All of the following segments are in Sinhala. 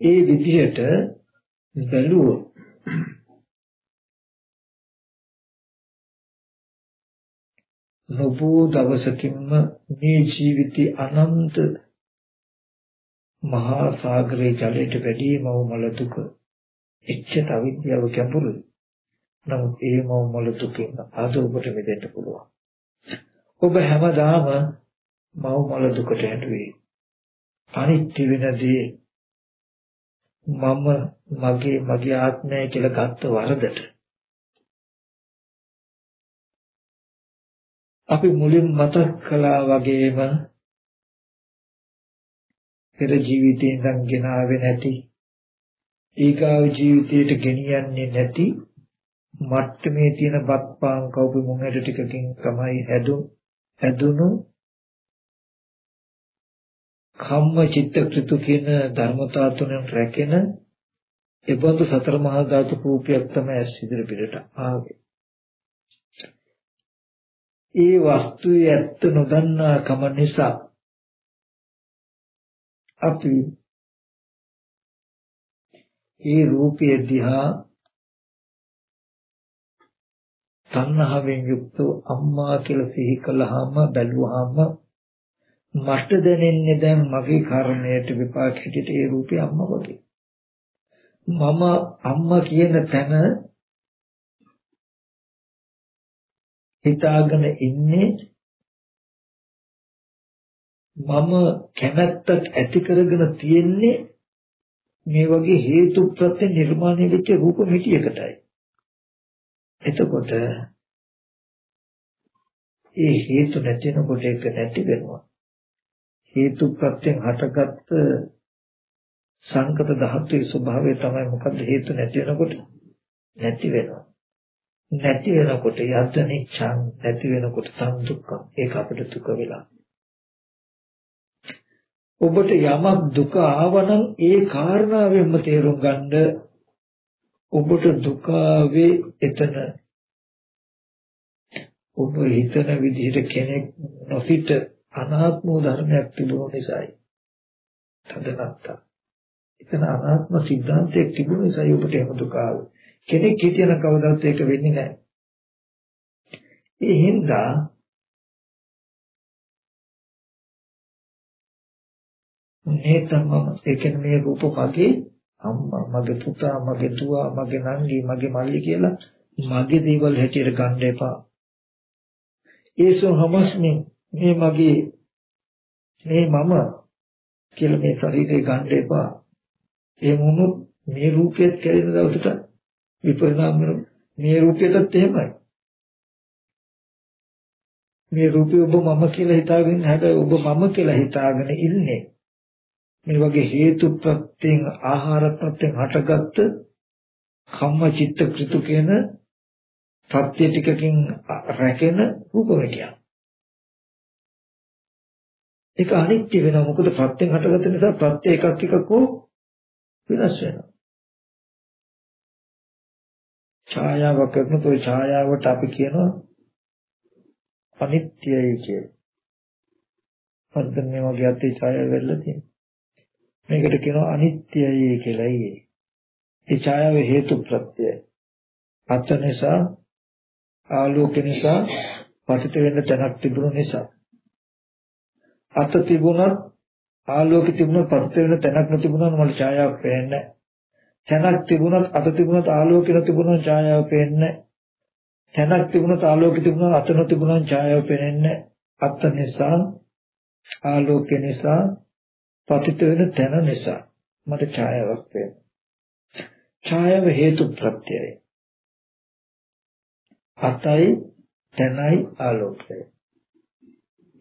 ඒ විදිහට බැලුවොත් නොබෝ දවසකින්ම මේ ජීවිතي අනන්ත මහා සාගරයේ ජලයට වැඩි මව මල දුක එච්චර අවිද්‍යාව ගැඹුරුයි. නමුත් ඒ මව මල දුකෙන් අද ඔබට මිදෙන්න පුළුවන්. ඔබ හැමදාම මව මල දුකට හැදුවේ. අනිත්‍ය වෙනදී මම මගේ මගේ ආත්මය කියලා ගත්ත වරදට අපි මුලින් මතක් කළා වගේම පෙර ජීවිතේ ඉඳන් ගෙනාවේ නැති ඊගාව ජීවිතයට ගෙනියන්නේ නැති මට්ටමේ තියෙන බත්පාන් කවුපි මොහොත ටිකකින් තමයි හැදු හැදුණු කම්ම චිත්ත කෘතු කියන ධර්මතා තුනෙන් රැකෙන එබඳු සතර මහා ධාතු රූපයක් තමයි ඇස් ඉදිරි පිටට ආවේ. ඒ වස්තුවේ ඇත්ත නොදන්නා කම නිසා අපි ඒ රූපය දිහා තණ්හාවෙන් යුක්ත අම්මා කියලා සිහි කළාම බැලුවාම මට දැනෙන්නේ දැන් මගේ කර්මයට විපාක හැටියට ඒ රූපේ අම්මා වගේ. මම අම්මා කියන තැන හිතාගෙන ඉන්නේ මම කැමැත්තක් ඇති කරගෙන තියෙන්නේ මේ වගේ හේතු ප්‍රත්‍ය නිර්මාණය වෙච්ච රූප මිටියකටයි. එතකොට ඒ හේතු නැතිනකොට ඒක නැති වෙනවා. හේතු ප්‍රත්‍යයෙන් හටගත්ත සංකත ධාතුවේ ස්වභාවය තමයි මොකද්ද හේතු නැති වෙනකොට නැති වෙනවා. නැති වෙනකොට යද්දනිච්ඡන් නැති වෙනකොට සම් දුක්ඛ ඒක අපිට දුක වෙලා. ඔබට යමක් දුක ආවනම් ඒ කාරණාවෙන්ම තේරුම් ගන්න ඔබට දුක ආවේ එතන ඔබ හිතන විදිහට කෙනෙක් නොසිට අනාත්ම ධර්මයක් තිබුණු නිසායි. තදනත්තා. එතන අනාත්ම සිද්ධාන්තයක් තිබුණු නිසායි ඔබට එහෙම දුක ආවේ. කෙනෙක් හිතියන කවදාවත් ඒක වෙන්නේ නැහැ. ඒ හින්දා මේ තමම ඒ කියන්නේ මේ රූප මගේ අම්මා මගේ පුතා මගේ දුව මගේ නංගි මගේ මල්ලි කියලා මගේ දේවල් හැටියට ගන්න එපා. ඒසෝ හමස්මි මේ මගේ මේ මම කියලා මේ ශරීරය ගන්න එපා. ඒ මොනොත් මේ රූපයත් කැරෙන දවසට විපරිණාම වෙන මේ රූපයටත් එහෙමයි. මේ රූපය ඔබ මම කියලා හිතාගෙන හැබැයි ඔබ මම කියලා හිතාගෙන ඉන්නේ. මේ වගේ හේතු ප්‍රත්‍යයෙන් ආහාර ප්‍රත්‍යයෙන් හටගත්ත කම්ම චිත්ත කෘතු කියන ප්‍රත්‍ය ටිකකින් රැකෙන රූප විද්‍යාව. ඒක අනිත්‍ය වෙනවා මොකද ප්‍රත්‍යයෙන් හටගත්ත නිසා ප්‍රත්‍ය එකක් එකක් වෙනස් වෙනවා. ඡායාවක් කරනකොට ওই ඡායාවට අපි කියනවා අනිත්‍යයි කියලා. හරිද මේ වගේ අතේ ඡායාව වෙලා තියෙනවා. මේකට කියනවා අනිත්‍යයි කියලායි. ඒ ඡායාව හේතු ප්‍රත්‍යය. අත නිසා ආලෝක නිසා පතිත වෙන්න තැනක් තිබුණු නිසා. අත තිබුණත් ආලෝක තිබුණත් පතිත වෙන්න තැනක් නොතිබුණා මට ඡායාවක් පේන්නේ නැහැ. තැනක් තිබුණත් අත තිබුණත් ආලෝක නොතිබුණා ඡායාව පේන්නේ නැහැ. තැනක් තිබුණත් ආලෝක තිබුණා අත නොතිබුණා ඡායාව පේන්නේ අත නිසා ආලෝක නිසා පතිත වෙන තැන නිසා මට ඡායාවක් පේනවා. ඡායාව හේතු ප්‍රත්‍යයයි. අතයි තැනයි ආලෝකය.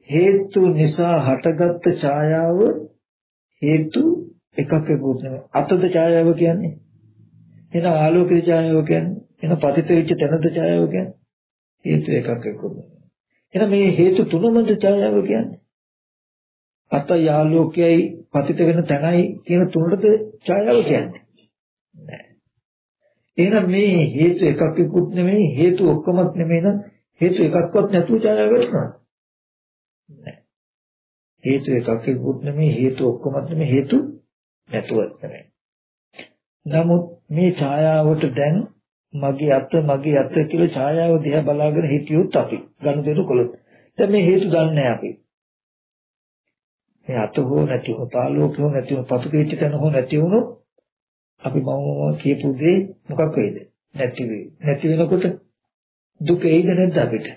හේතු නිසා හටගත්ත ඡායාව හේතු එකක් එකකුත් නෙමෙයි. අතද ඡායාව කියන්නේ. එන ආලෝකිත ඡායාව කියන්නේ. එන පතිත වෙච්ච තැනද ඡායාව කියන්නේ. හේතු එකක් එකකුත් නෙමෙයි. එහෙනම් මේ හේතු තුනමද ඡායාව කියන්නේ. අත යාලෝකයයි පතිත වෙන තැනයි කියන තුනට ඡායාව කියන්නේ නෑ එහෙනම් මේ හේතු එකක් එක්කුත් නෙමෙයි හේතු ඔක්කොමත් නෙමෙයි නම් හේතු එකක්වත් නැතුව ඡායාව වෙනවා නෑ. හේතු එකක් එක්කුත් නෙමෙයි හේතු ඔක්කොමත් නෙමෙයි හේතු නැතුවත් නෙමෙයි නමුත් මේ ඡායාවට දැන් මගේ අත මගේ අත කියලා ඡායාව දිහා බලාගෙන හිටියොත් අපි ගනුදෙනු කළොත් දැන් මේ හේතු දන්නේ අපි. මේ අත හෝ නැති හෝ තාලෝක හෝ නැති හෝ පසු කෙච්ච තැන හෝ නැති වුණොත් අපි මම කියපු දේ මොකක් වෙයිද? නැති වෙයි. නැති වෙනකොට දුක එයිද නැද්ද අපිට?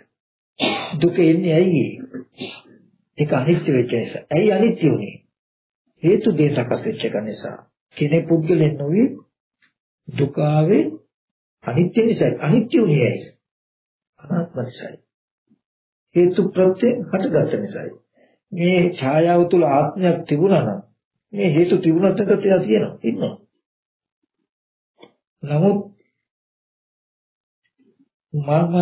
දුක එන්නේ ඇයි? ඒක අනිත්‍ය වෙච්ච නිසා. ඇයි අනිත්‍ය උනේ? හේතු දේ සකස් වෙච්ච නිසා. කෙනෙක් පුද්ගලෙන් නොවේ දුක ආවේ අනිත්‍ය නිසා අනිත්‍ය උනේ ඇයි? අනාත්ම නිසායි. හේතු ප්‍රත්‍ය හටගත් නිසායි. මේ ඡායාව තුල ආත්මයක් තිබුණා නම් මේ හේතු තිබුණත් එක තියා තියෙනවා. ඉන්නවා. නමුත් මම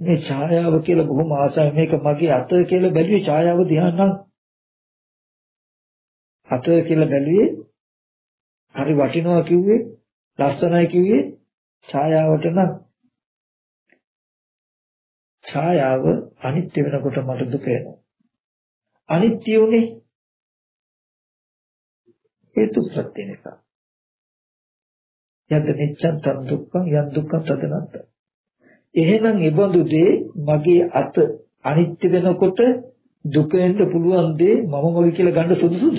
මේ ඡායාව කියලා බොහොම ආසයි. මේක මගේ අත කියලා බැලුවේ ඡායාව දිහා නම්. අත කියලා බැලුවේ හරි වටිනවා කිව්වේ ලස්සනයි කිව්වේ ඡායාවට නම්. ඡායාව අනිත්‍ය වෙනකොට මට දුක එනවා. අනිත්‍ය උනේ හේතු ප්‍රත්‍ය නිසා යද්ද නිච්ඡන් තන් දුක්ඛං යන් දුක්ඛං තදනත්ත. එහෙනම් ඒබඳු දේ මගේ අත අනිත්‍ය වෙනකොට දුක එන්න පුළුවන් දේ මම මගේ කියලා ගන්න සුදුසුද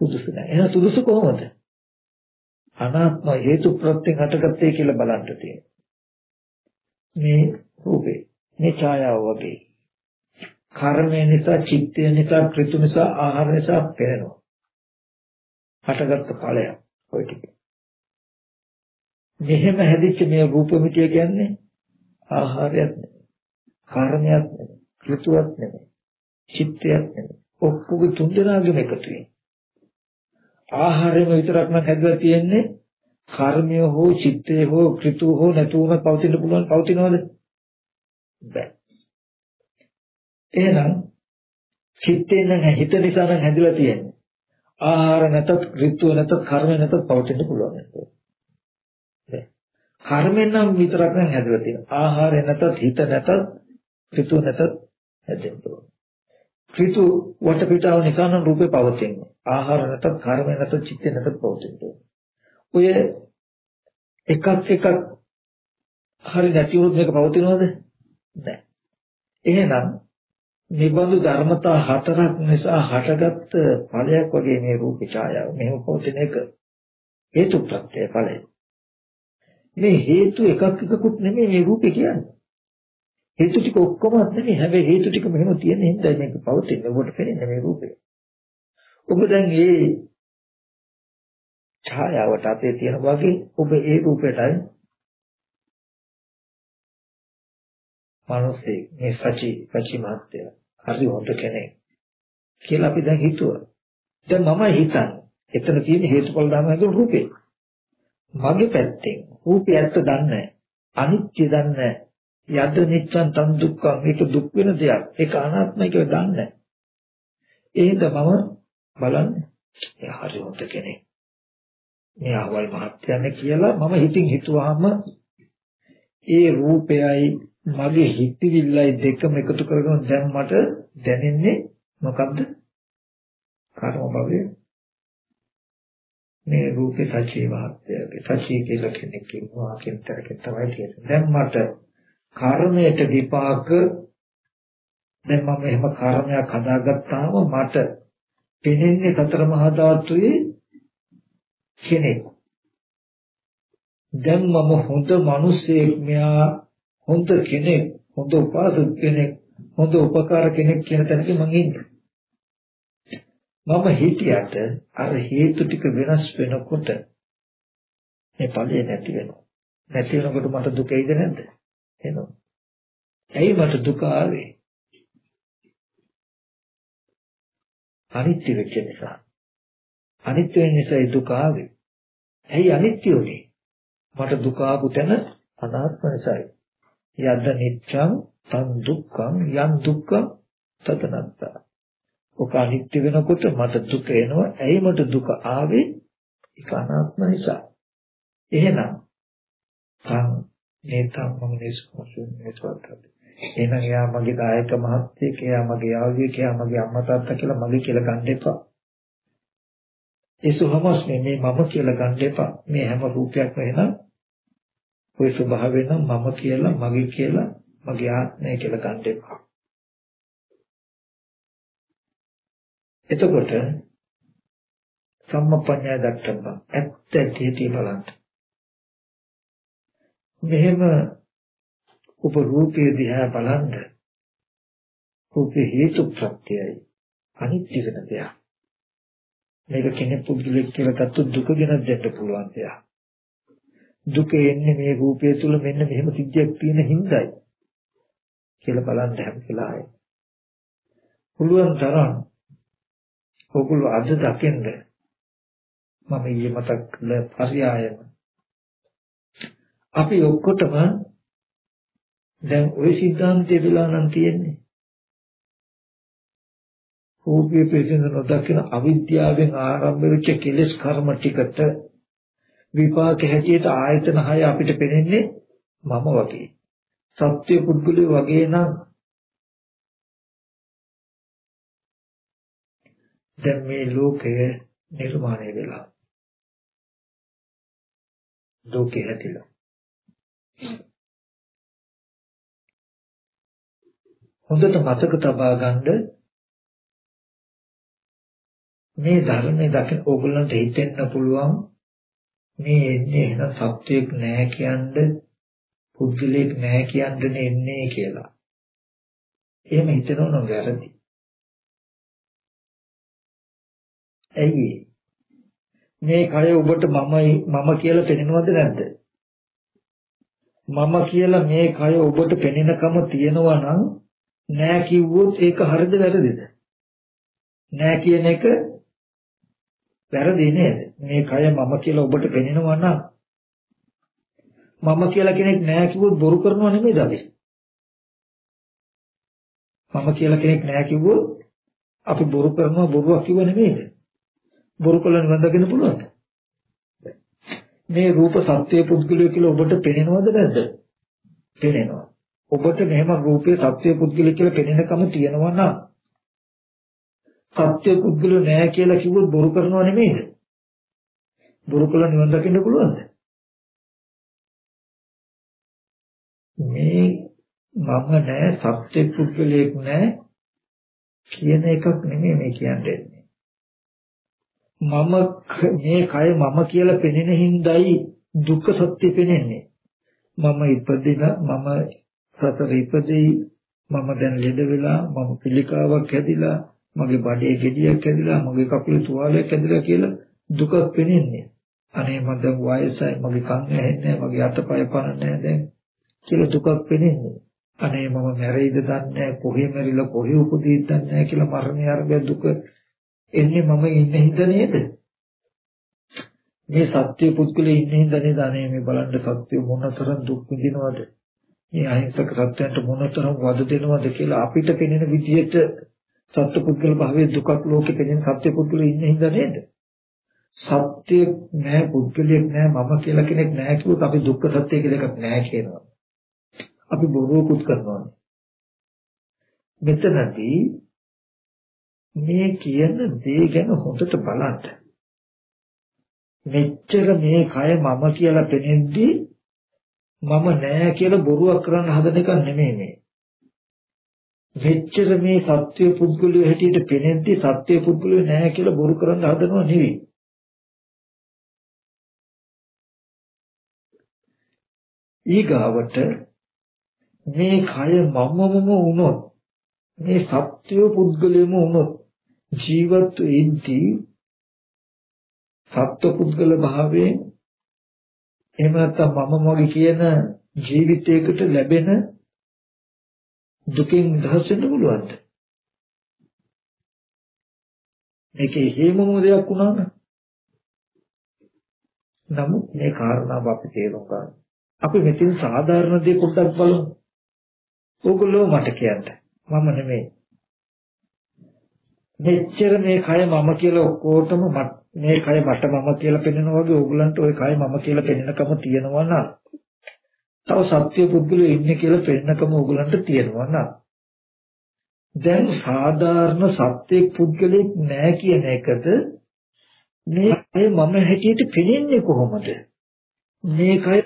සුදුසු නැහැ. එහෙනම් සුදුසු කොහොමද? අනාත්ම හේතු ප්‍රත්‍යයෙන් හටගත්තේ කියලා බලන්න තියෙනවා. මේ රූපේ මේ ඡායාව වගේ කර්මය නිසා, චිත්තය නිසා, කෘතු නිසා, ආහාර නිසා පෙනෙනවා. හටගත්ත ඵලයක් ඔය ටික. මෙහෙම හැදිච්ච මේ රූපമിതിය කියන්නේ ආහාරයක් නෙමෙයි. කර්මයක් නෙමෙයි. කෘතුවක් නෙමෙයි. චිත්තයක් නෙමෙයි. ඔක්කොගේ තුන් දෙනාගේම එකතු වෙන. ආහාරයම විතරක් නම් හැදලා තියෙන්නේ කර්මය හෝ චිත්තය හෝ කෘතු හෝ නැතුවම පවතින්න පුළුවන් පවතිනවද? බෑ. එහෙනම් චිත්තෙන් නම් හිත නිසා නම් හැදලා තියෙන්නේ. ආහාර නැතත් කෘතු නැතත් කර්ම නැතත් පවතින්න පුළුවන් නේද? කර්මෙන් නම් විතරක් නම් හැදලා තියෙනවා. ආහාරය නැතත් හිත නැතත් ඍතු නැතත් හැදෙන්න ඕන. ඍතු වටපිටාව නිසා නම් රූපේ පවතින්නේ. ආහාර නැතත් කර්ම නැතත් චිත්ත නැතත් පවතින්නේ. ඔය එකක් එකක් හරි නැති වුණොත් මේක පවතිනවද? නැහැ. එහෙනම් නිබඳු ධර්මතා හතරක් නිසා හටගත්ත ඵලයක් වගේ මේ රූප ඡායාව මෙහෙම පවතින එක හේතු ප්‍රත්‍ය ඵලය. මේ හේතු එකක් එකකුත් නෙමෙයි මේ රූපේ කියන්නේ. හේතු ටික ඔක්කොම නෙමෙයි හැබැයි හේතු ටික මෙහෙම තියෙන හින්දා මේක පවතින්නේ. ඔබට පේන්නේ මේ රූපේ. ඔබ දැන් මේ ඡායාවට අපේ තියෙන වගේ ඔබ ඒ රූපයටයි මිනිස්සේ මේ සචි සචි මාත්‍ය හරි හොඳ කෙනෙක් කියලා අපි දැන් හිතුවා. දැන් මම හිතන්නේ එතන තියෙන හේතුඵල ධර්ම හැදුණු රූපේ. මගේ පැත්තෙන්. රූපය ඇත්ත දන්නේ අනිත්‍ය දන්නේ යද්ද නිච්ඡන් තන් දුක්ඛ. මේක දුක් වෙන දෙයක්. ඒක අනාත්මයි කියලා දන්නේ එහෙනම් මම බලන්නේ. ඒ හරි හොඳ කෙනෙක්. මේ අහවල් මහත්යනේ කියලා මම හිතින් හිතුවාම ඒ රූපයයි මගේ හිතවිල්ලයි දෙකම එකතු කරගෙන දැන් මට දැනෙන්නේ මොකද්ද? කර්ම භවය. මේ රූපේ සචී වාක්‍යයේ සචී කියලා කෙනෙක් ඉන්නවා කෙනෙක් තමයි තියෙන්නේ. දැන් මට කර්මයට විපාක දැන් මම එහෙම කර්මයක් හදාගත්තාම මට පෙනෙන්නේ සතර මහා ධාතුයේ කෙනෙක්. දැන් මම හොඳ මිනිසෙක් මෙයා හොඳ කෙනෙක් හොඳ උපාසක කෙනෙක් හොඳ උපකාර කෙනෙක් කියන තැනක මම ඉන්නේ. මම හිතියට අර හේතු ටික වෙනස් වෙනකොට මේ ඵලය නැති වෙනවා. නැති වෙනකොට මට දුක එයිද නැද්ද? එනවා. ඇයි මට දුක ආවේ? අනිත්‍ය වෙච්ච නිසා. අනිත්‍ය වෙන නිසා දුක ආවේ. ඇයි අනිත්‍ය උනේ? මට දුක ආපු තැන අනාත්ම නිසායි. යද්ද නිච්ඡං තන් දුක්ඛං යන් දුක්ඛං තතනත්තා ඔක අනිත්‍ය වෙනකොට මට දුක එනවා. ඇයි මට දුක ආවේ? ඒක අනාත්ම නිසා. එහෙනම් තම් නේතම් මම නිස්කෝසුන් නේතවත්. එහෙනම් එයා මගේ දායක මහත්තයෙක්, එයා මගේ යාළුවෙක්, එයා මගේ අම්මා තාත්තා කියලා මගේ කියලා ගන්න එපා. ඒ සුහමස් මේ මම කියලා ගන්න එපා. මේ හැම රූපයක්ම එනම් ওই ස්වභාවය නම් මම කියලා මගේ කියලා මගේ ආත්මය කියලා ගන්න එපා. එතකොට සම්මප්පඤ්ඤය දක්වනවා. ඇත්ත ඇටි බලන්න. මෙහෙම උප රූපයේ දිහා බලන්න. රූපේ හේතු ප්‍රත්‍යයයි අනිත්‍ය වෙන දෙයක්. මේක කෙනෙක් පුදුලෙක් කියලා ගත්තොත් දුක ගැන දෙන්න පුළුවන් දෙයක්. දුක එන්නේ මේ රූපය තුල මෙන්න මෙහෙම සිද්ධියක් තියෙන හින්දායි කියලා බලන්න හැම වෙලාවෙම. පුළුවන් තරම් ඔගොල්ලෝ අද දකින්ද? මම ඊයේ මතක් කළ පරියායම. අපි ඔක්කොටම දැන් ওই સિદ્ધාන්තය වෙලා නම් තියෙන්නේ. ඕකේ ප්‍රේසෙන් නොදකින අවිද්‍යාවෙන් ආරම්භ වෙච්ච කෙලෙස් කර්ම ටිකට විපාක හැටියට ආයතන හය අපිට පෙනෙන්නේ මම වගේ. සත්‍ය පුද්ගලයා වගේ නම් දැන් මේ ලෝකය නිර්මාණය වෙලා ලෝකේ හැදිලා හොඳට මතක තබා ගන්න මේ ධර්මයේ දකින ඕගොල්ලන්ට හිතෙන්න පුළුවන් මේ එන්නේ එහෙනම් සත්‍යයක් නෑ කියන්නේ පුද්ගලයෙක් නෑ කියන්නේ එන්නේ කියලා. එහෙම හිතනවනම් වැරදි. ඇයි මේ කය ඔබට මමයි මම කියලා පෙනෙනවද නැද්ද? මම කියලා මේ කය ඔබට පෙනෙනකම තියෙනවා නම් නෑ කිව්වොත් ඒක හරිද වැරදිද? නෑ කියන එක වැරදි නේද? මේ කය මම කියලා ඔබට පෙනෙනවා නම් මම කියලා කෙනෙක් නෑ කිව්වොත් බොරු කරනව නෙමෙයිද අපි? මම කියලා කෙනෙක් නෑ කිව්වොත් අපි බොරු කරනවා බොරුවක් කිව්ව නෙමෙයිද? බොරු කළ නිවන්දගෙන පුළුවන්ද? මේ රූප සත්‍ය පුද්ගලය කියලා ඔබට පෙනෙනවද නැද්ද? පෙනෙනවා. ඔබට මෙහෙම රූපේ සත්‍ය පුද්ගලය කියලා පෙනෙනකම තියෙනවා නම් සත්‍ය පුද්ගලය නෑ කියලා කිව්වොත් බොරු කරනව නෙමෙයිද? බොරු කළ නිවන් දකින්න පුළුවන්ද? මේ මම නෑ සත්‍ය පුද්ගලයෙක් නෑ කියන එකක් නෙමෙයි මේ කියන්නේ. මම මේ කය මම කියලා පෙනෙන හින්දායි දුක්ඛ සත්‍ය පෙනෙන්නේ. මම ඉපදිලා මම සතර ඉපදෙයි මම දැන් ලෙඩ වෙලා මම පිළිකාවක් හැදිලා මගේ බඩේ ගෙඩියක් හැදිලා මගේ කකුලේ තුවාලයක් හැදිලා කියලා දුකක් පෙනෙන්නේ. අනේ මම දැන් වයසයි මගේ කන් ඇහෙන්නේ මගේ අතපය පනන්නේ දැන් කියලා දුකක් පෙනෙන්නේ. අනේ මම මැරෙයිද දන්නේ කොහේ මැරිලා කොහේ උපදීද දන්නේ කියලා මරණය අරබ දුක එන්නේ මම ඉන්න හින්දා නේද? මේ සත්‍ය පුද්ගලෙ ඉන්න හින්දා නේද අනේ මේ බලන්න සත්‍ය මොනතරම් දුක් විඳිනවද? මේ අහිංසක සත්‍යයන්ට මොනතරම් වද දෙනවද කියලා අපිට පෙනෙන විදිහට සත්‍ය පුද්ගල භාවයේ දුකක් ලෝකෙ පෙනෙන සත්‍ය පුද්ගලෙ ඉන්න හින්දා නේද? සත්‍ය නෑ පුද්ගලයෙක් නෑ මම කියලා කෙනෙක් නෑ කිව්වොත් අපි දුක්ඛ සත්‍ය කියලා එකක් නෑ කියනවා. අපි බොරුවකුත් කරනවා. මෙතනදී මේ කියන දේ ගැන හොඳට බලන්න. මෙච්චර මේ කය මම කියලා පෙනෙද්දී මම නෑ කියලා බොරුවක් කරන්න හදන එක නෙමෙයි මේ. මෙච්චර මේ සත්‍ය පුද්ගලයෝ හැටියට පෙනෙද්දී සත්‍ය පුද්ගලයෝ නෑ කියලා බොරු කරන්න හදනව නෙවෙයි. ඊගාවට මේ කය මමමම වුණොත් මේ සත්‍ය පුද්ගලයම වුණොත් ජීවත් වෙද්දී සත්ව පුද්ගල භාවයෙන් එහෙම නැත්නම් මම මොගේ කියන ජීවිතයකට ලැබෙන දුකින් දහස් වෙන්න පුළුවන්ද? මේකේ හේමම දෙයක් වුණා නම් නමුත් මේ කාරණාව අපි තේරුම් ගන්න. අපි මෙතන සාධාරණ දේ පොඩ්ඩක් බලමු. ඕගොල්ලෝ මට කියන්න. මම නෙමෙයි. මෙච්චර මේ කය මම කියලා ඔක්කොටම මේ කය මට මම කියලා පෙන්නනවා වගේ ඕගලන්ට ওই කය මම කියලා පෙන්නකම තියෙනවා නම් තව සත්‍ය පුද්ගලයෝ ඉන්නේ කියලා පෙන්නකම ඕගලන්ට තියෙනවා නම් දැන් සාධාරණ සත්‍ය පුද්ගලෙක් නැහැ කියන එකද මේ කය මම හැටියට පෙනෙන්නේ කොහොමද? මේ කය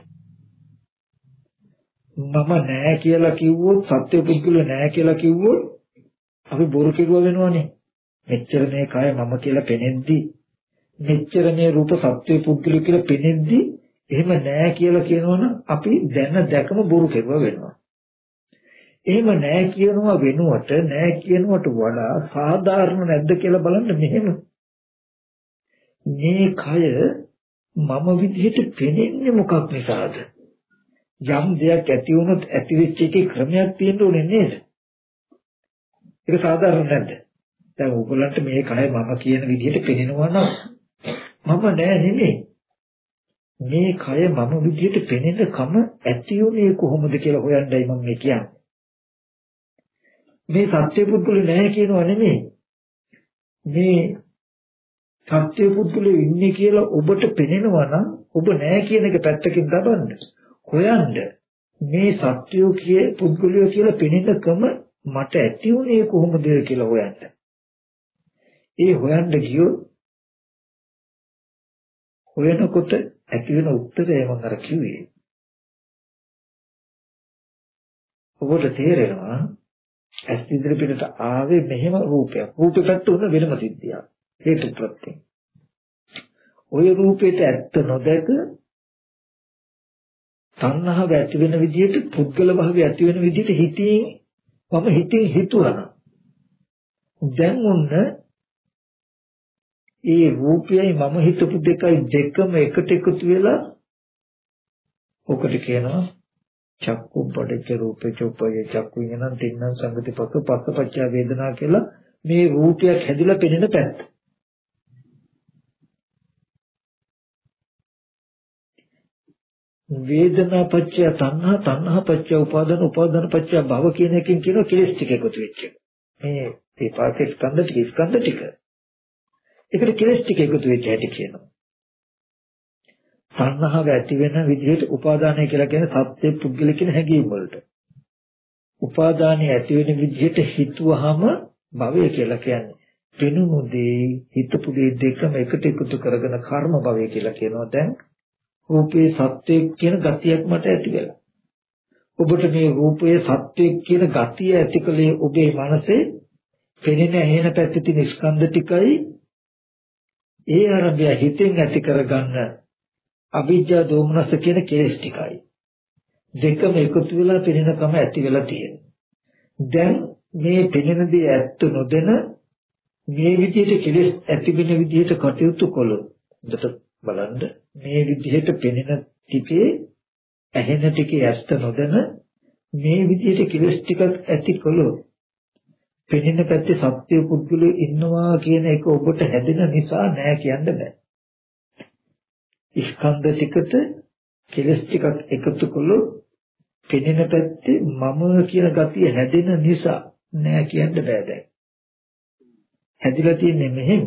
මම නෑ කියලා කිව්වොත් සත්‍ය පුද්ගල නෑ කියලා කිව්වොත් අපි බොරු කිරුව වෙනවනේ. මෙච්චර මේ කය මම කියලා පෙනෙද්දි මෙච්චර මේ රූප සත්‍ය පුද්ගල කියලා පෙනෙද්දි එහෙම නෑ කියලා කියනවනම් අපි දැන දැකම බොරු කෙරුව වෙනවා. එහෙම නෑ කියනවා වෙනුවට නෑ කියනවට වඩා සාධාරණ නැද්ද කියලා බලන්න මෙහෙම මේ කය මම විදිහට පෙනෙන්නේ මොකක් නිසාද යම් දෙයක් ඇති වුණොත් ඇති වෙච්ච එකේ ක්‍රමයක් තියෙන්න ඕනේ නේද ඒක සාධාරණ නැද්ද දැන් ඕගොල්ලන්ට මේ කය මම කියන විදිහට පෙනෙනවා නම් මම නෑ නෙමෙයි මේ කය මම විදිහට පෙනෙන කම ඇති උනේ කොහොමද කියලා හොයන්නයි මම මේ කියන්නේ මේ සත්‍ය පුද්ගල නැහැ කියනවා නෙමෙයි. මේ සත්‍ය පුද්ගල ඉන්නේ කියලා ඔබට පෙනෙනවා නම් ඔබ නැහැ කියන එක පැත්තකින් දබන්න. හොයන්න මේ සත්‍යෝ කියේ පුද්ගලයෝ කියලා පෙනෙනකම මට ඇති උනේ කොහොමද කියලා හොයන්න. ඒ හොයන්න ගියොත් හොයනකොට ඇති වෙන උත්තරය මම අර කිව්වේ. ඔබට තේරෙනවා ඇස් ඉදිරිපිටට ආවේ මෙහෙම රූපයක්. රූපේ පැත්ත උන වෙනම සිද්ධියක්. හේතු ප්‍රත්‍යයෙන්. ওই රූපේට ඇත්ත නොදැක තණ්හාව ඇති වෙන විදිහට පුද්ගල භාවය ඇති වෙන විදිහට හිතින් මම හිතින් හිතුවා. දැන් ඔන්න ඒ රූපයයි මම හිතපු දෙකයි දෙකම එකට එකතු වෙලා ඔකට කියනවා චක්කු පඩච්ච රූපේ චෝපය චක්කු විඥාන තින්නම් සංගති පසු පස්සපච්චය වේදනා කියලා මේ රූපයක් හැදිලා පෙනෙන පැත්ත. වේදනා පච්චය තණ්හා තණ්හා පච්චය උපාදාන උපාදාන පච්චය භව කියන එකෙන් කියන කෙලස් ටික එකතු වෙච්ච එක. මේ මේ පාකේ ස්කන්ධ ටික ස්කන්ධ ටික. ඒකට කෙලස් ටික එකතු වෙච්ච හැටි කියනවා. සංහව ඇති වෙන විදිහට උපාදානය කියලා කියන සත්‍ය පුද්ගල කියන හැඟීම් වලට. උපාදානය ඇති වෙන විදිහට හිතුවහම භවය කියලා කියන්නේ. පෙනුණු දේ හිතපු දේ දෙකම එකට එකතු කරගෙන කර්ම භවය කියලා කියනවා. දැන් රූපේ සත්‍යයක් කියන ගතියක් මට ඇති වෙලා. ඔබට මේ රූපයේ සත්‍යයක් කියන ගතිය ඇතිකලේ ඔබේ මනසේ පෙනෙන ඇහෙන පැත්තේ තියෙන ස්කන්ධ ටිකයි ඒ අරබය හිතෙන් ඇති කරගන්න අවිජ්ජා දෝමනස කියන කෙලෙස් ටිකයි. දෙකම එකතු වෙලා පෙනෙනකම ඇති වෙලා තියෙනවා. දැන් මේ පෙනෙන දේ ඇත්ත නොදැන මේ විදිහට කෙලෙස් ඇති වෙන විදිහට කටයුතු කළොත් හොඳට බලන්න මේ විදිහට පෙනෙන ටිකේ ඇහෙන ටිකේ ඇත්ත නොදැන මේ විදිහට කෙලෙස් ටිකක් ඇති කළොත් පෙනෙන පැත්තේ සත්‍ය පුද්ගලයෝ ඉන්නවා කියන එක ඔබට හැදෙන නිසා නෑ කියන්න බෑ. ස්කන්ධ ටිකට කෙලස් ටිකක් එකතු කළොත් පෙනෙන පැත්තේ මම කියන ගතිය හැදෙන නිසා නෑ කියන්න බෑ දැන්. හැදිලා තියෙන්නේ මෙහෙම.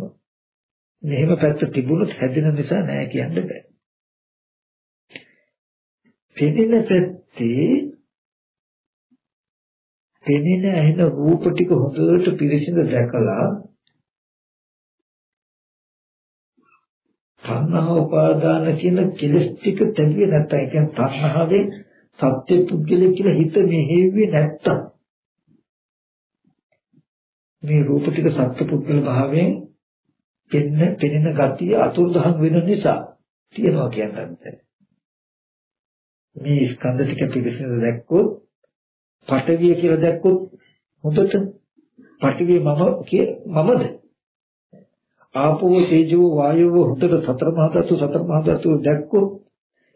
මෙහෙම පැත්ත තිබුණොත් හැදෙන නිසා නෑ කියන්න බෑ. පෙනෙන පැත්තේ පෙනෙන ඇහෙන රූප ටික හොඳට පිරිසිදු දැකලා තණ්හා උපාදාන කියන කෙලස් ටික තැබුවේ නැත්තම් ඒ කියන්නේ තණ්හාවෙන් සත්‍ය පුද්ගලෙ කියලා හිත මෙහෙව්වේ නැත්තම් මේ රූප ටික සත්‍ය පුද්ගල භාවයෙන් පෙන්න පෙනෙන ගතිය අතුරුදහන් වෙන නිසා තියනවා කියන්නේ මේ ස්කන්ධ ටික පිළිසිඳ දැක්කොත් පටවිය කියලා දැක්කොත් හොඳට පටවිය මම කිය මමද? ආපෝ තේජෝ වායෝ හොඳට සතර මහා ධාතු සතර මහා ධාතු දැක්කොත්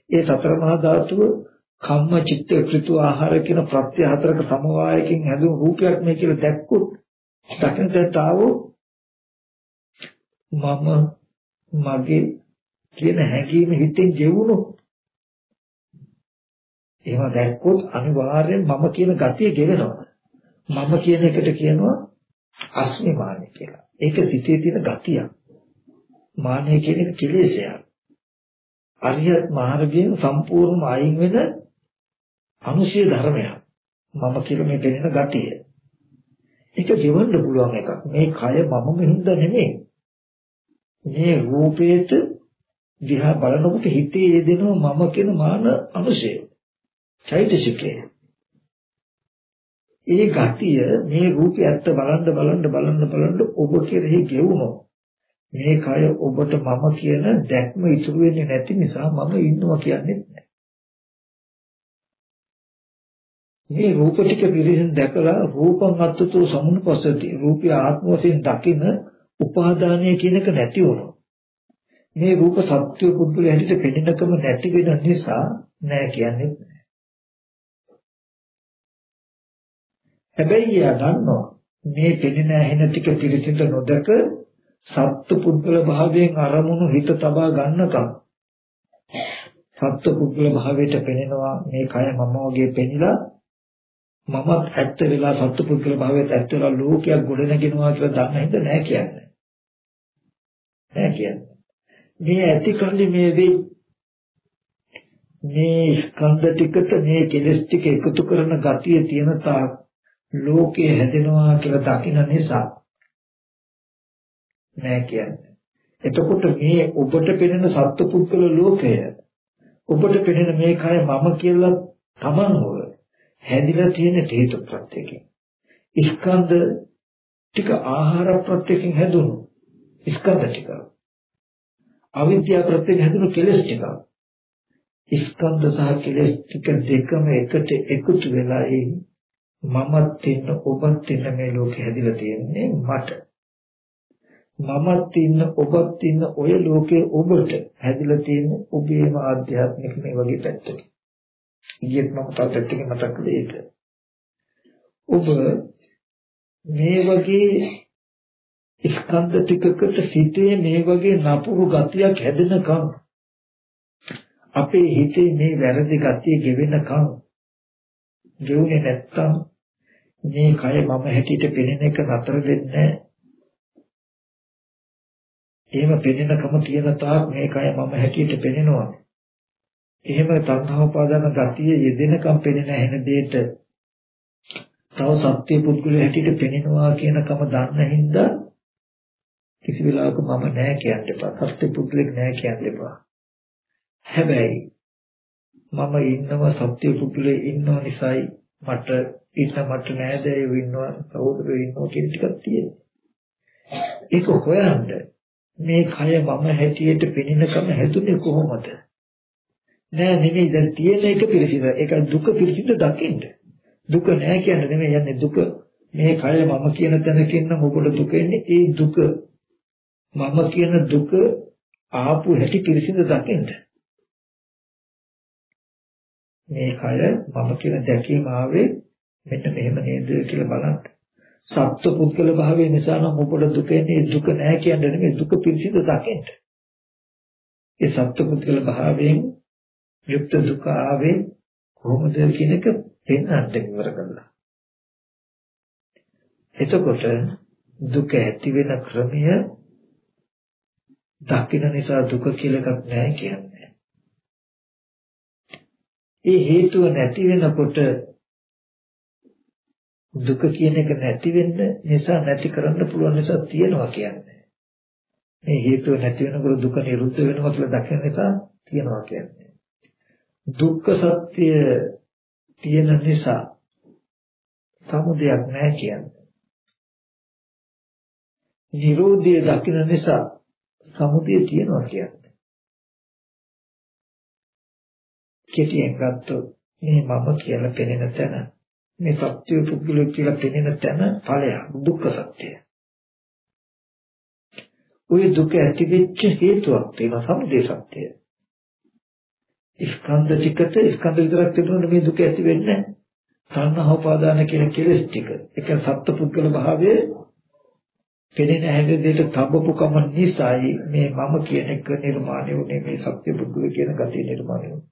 ඒ සතර මහා ධාතුව කම්ම චිත්ත ඍතු ආහාර කියන ප්‍රත්‍ය හතරක සමவாயකින් හැදුණු රූපයක් මේ කියලා දැක්කොත් දකිනට ආවෝ මම මගේ කියන හැඟීම හිතෙන් ගෙවුණොත් එහෙම දැක්කොත් අනිවාර්යෙන් මම කියන ගතිය ගෙවෙනවා මම කියන එකට කියනවා අස්මිමානය කියලා ඒක සිතේ තියෙන ගතියක්. මානය කියන එක කෙලෙසයක්. අරියත් මාර්ගයෙන් සම්පූර්ණම අයින් වෙන අනුශය ධර්මයක්. මම කියලා මේ පෙනෙන ගතිය. ඒක ගෙවන්න පුළුවන් එකක්. මේ කය මම මෙහිඳ නෙමෙයි. මේ රූපේට දිහා බලනකොට හිතේ යෙදෙනවා මම කියන මාන අනුශය. චෛතසිකය. ඒ ගතිය මේ රූපය ඇත්ත බලන්න බලන්න බලන්න බලන්න ඔබ කෙරෙහි ගෙවුනොත් මේ කය ඔබට මම කියන දැක්ම ඉතුරු වෙන්නේ නැති නිසා මම ඉන්නවා කියන්නේ නැහැ. මේ රූප ටික පිරිසින් දැකලා රූපං අත්තුතු සමුනුපස්සති රූපය ආත්ම වශයෙන් දකින උපාදානය කියන එක නැති වුණා. මේ රූප සත්‍ය පුද්ගලයා හැටියට පෙනෙනකම නැති වෙන නිසා නෑ කියන්නේ නෑ. හැබැයි එයා දන්නවා මේ පෙනෙන ඇහෙන ටික පිළිසිඳ නොදක සත්තු පුද්ගල භාවයෙන් අරමුණු හිත තබා ගන්නකම් සත්තු පුද්ගල භාවයට පෙනෙනවා මේ කය මම වගේ පෙනිලා මමත් ඇත්ත වෙලා සත්තු පුද්ගල භාවයට ඇත්ත වෙලා ලෝකයක් ගොඩනගෙනවා කියලා දන්න හින්ද නෑ කියන්නේ. නෑ කියන්නේ. මේ ඇති කල්ලි මේ වෙයි මේ ස්කන්ධ ටිකට මේ කෙලස් ටික එකතු කරන ගතිය තියෙන තාක් ලෝකේ හැදෙනවා කියලා දකින නිසා නෑ කියන්නේ. එතකොට මේ ඔබට පෙනෙන සත්පුද්ගල ලෝකය ඔබට පෙනෙන මේ කය මම කියලා තමන් හොර හැදිලා තියෙන හේතු ප්‍රත්‍යයෙන්. ස්කන්ධ ටික ආහාර ප්‍රත්‍යයෙන් හැදුණු ස්කන්ධ ටික. අවිද්‍යාව ප්‍රත්‍යයෙන් හැදුණු කෙලෙස් ටික. ස්කන්ධ සහ කෙලෙස් ටික දෙකම එකට එකතු වෙලා ඒ මමත් ඉන්න ඔබත් ඉන්න මේ ලෝකෙ හැදිලා තියෙන්නේ මට. මමත් ඉන්න ඔබත් ඉන්න ඔය ලෝකේ ඔබට හැදිලා තියෙන ඔබේම ආධ්‍යාත්මික මේ වගේ පැත්තක. ඊයේත් මම තව පැත්තකින් මතක් කළේ ඒක. ඔබ මේ වගේ ස්කන්ධ ටිකකට සිටේ මේ වගේ නපුරු ගතියක් හැදෙනකම් අපේ හිතේ මේ වැරදි ගතිය ගෙවෙනකම් ගෙවුනේ නැත්තම් මේ කය මම හැටියට පෙනෙන එක නතර වෙන්නේ එහෙම පෙනෙනකම තියෙන තාක් මේ කය මම හැටියට පෙනෙනවා. එහෙම තණ්හා උපාදාන ගතිය යෙදෙනකම් පෙනෙන හැන දෙයට තව සත්‍ය පුද්ගලයා හැටියට පෙනෙනවා කියනකම දන්න හින්දා කිසි වෙලාවක මම නෑ කියන්න එපා. සත්‍ය පුද්ගලෙක් නෑ කියන්න එපා. හැබැයි මම ඉන්නවා සත්‍ය පුද්ගලෙ ඉන්නව නිසායි මට ඉන්න මට නෑදෑයෝ ඉන්නවා සහෝදරයෝ ඉන්නවා කියන ටිකක් තියෙනවා. ඒක හොයන්න මේ කය මම හැටියට පෙනෙනකම හැදුනේ කොහොමද? නෑ නෙමෙයි දැන් තියෙන එක පිළිසිඳ. ඒක දුක පිළිසිඳ දකින්න. දුක නෑ කියන්නේ නෙමෙයි යන්නේ දුක මේ කය මම කියන තැනකින් නම් ඔබට දුක එන්නේ ඒ දුක මම කියන දුක ආපු හැටි පිළිසිඳ දකින්න. මේ කය මම කියන දැකීම ආවේ මෙන්න මෙහෙම නේද කියලා බලන්න. සත්ව පුද්ගල භාවය නිසා නම් ඔබට දුක එන්නේ දුක නැහැ කියන්නේ නෙමෙයි දුක පිළිසිඳ දකින්න. ඒ සත්ව පුද්ගල භාවයෙන් යුක්ත දුක ආවේ කොහොමද කියන එක පෙන්වන්න ඉවර කළා. එතකොට දුක ඇති වෙන ක්‍රමය දකින්න නිසා දුක කියලා එකක් නැහැ කියන්නේ. ඒ හේතුව නැති වෙනකොට දුක කියන එක නැති වෙන්න නිසා නැති කරන්න පුළුවන් නිසා තියෙනවා කියන්නේ. මේ හේතුව නැති වෙනකොට දුක නිරුද්ධ වෙනවා කියලා දකින නිසා තියෙනවා කියන්නේ. දුක්ඛ සත්‍ය තියෙන නිසා සමුදයක් නැහැ කියන්නේ. නිරෝධය දකින නිසා සමුදය තියෙනවා කියන්නේ. කෙටියෙන් ගත්තොත් මේ මම කියලා පෙනෙන තැන මේ සත්‍ය පුද්ගලය කියලා පෙනෙන තැන ඵලයක් දුක්ඛ සත්‍යය. ওই දුක ඇති වෙච්ච හේතුවක් තියෙනවා සමුදය සත්‍යය. ස්කන්ධ ටිකට ස්කන්ධ විතරක් තිබුණොත් මේ දුක ඇති වෙන්නේ නැහැ. තණ්හා උපාදාන කියන කෙලෙස් ටික. ඒක සත්පුද්ගල භාවයේ පෙනෙන හැදෙදේට තබපු කම නිසායි මේ මම කියන එක නිර්මාණය වුනේ මේ සත්‍ය පුද්ගල කියන ගතිය නිර්මාණය වුනේ.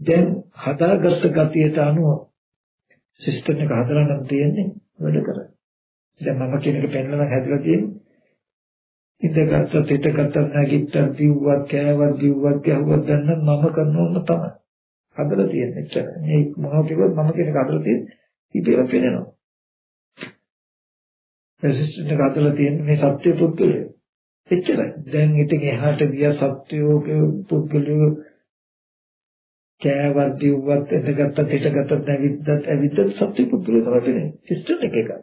දැන් හදාගත්ත ගතියට අනුව සිස්ටම් එක හදලා නම් තියෙන්නේ වැඩ කරන්නේ. දැන් මම කියන එක පෙන්වලා හැදලා තියෙන්නේ ඉඳගත්ත පිටගත්ත නැගිට්ට දිව්වත් කෑවත් දිව්වත් ගැහුවත් දැන් මම කරනවම තමයි. හදලා තියෙන්නේ. මේ මොනවා කිව්වත් මම කියන එක හදලා තියෙන්නේ ඉතින් පේනවා. රෙසිස්ටන්ට් එක හදලා තියෙන්නේ මේ සත්‍ය පුද්ගලය. එච්චරයි. දැන් ඉතින් එහාට ගිය සත්‍යෝ පුද්ගලයෝ කෑවත් දිව්වත් එතගත්තත් හිටගත්තත් නැවිද්දත් ඇවිද්දත් සත්‍ය පුද්ගලයෝ තමයි තියෙන්නේ. සිස්ටම් එක එකයි.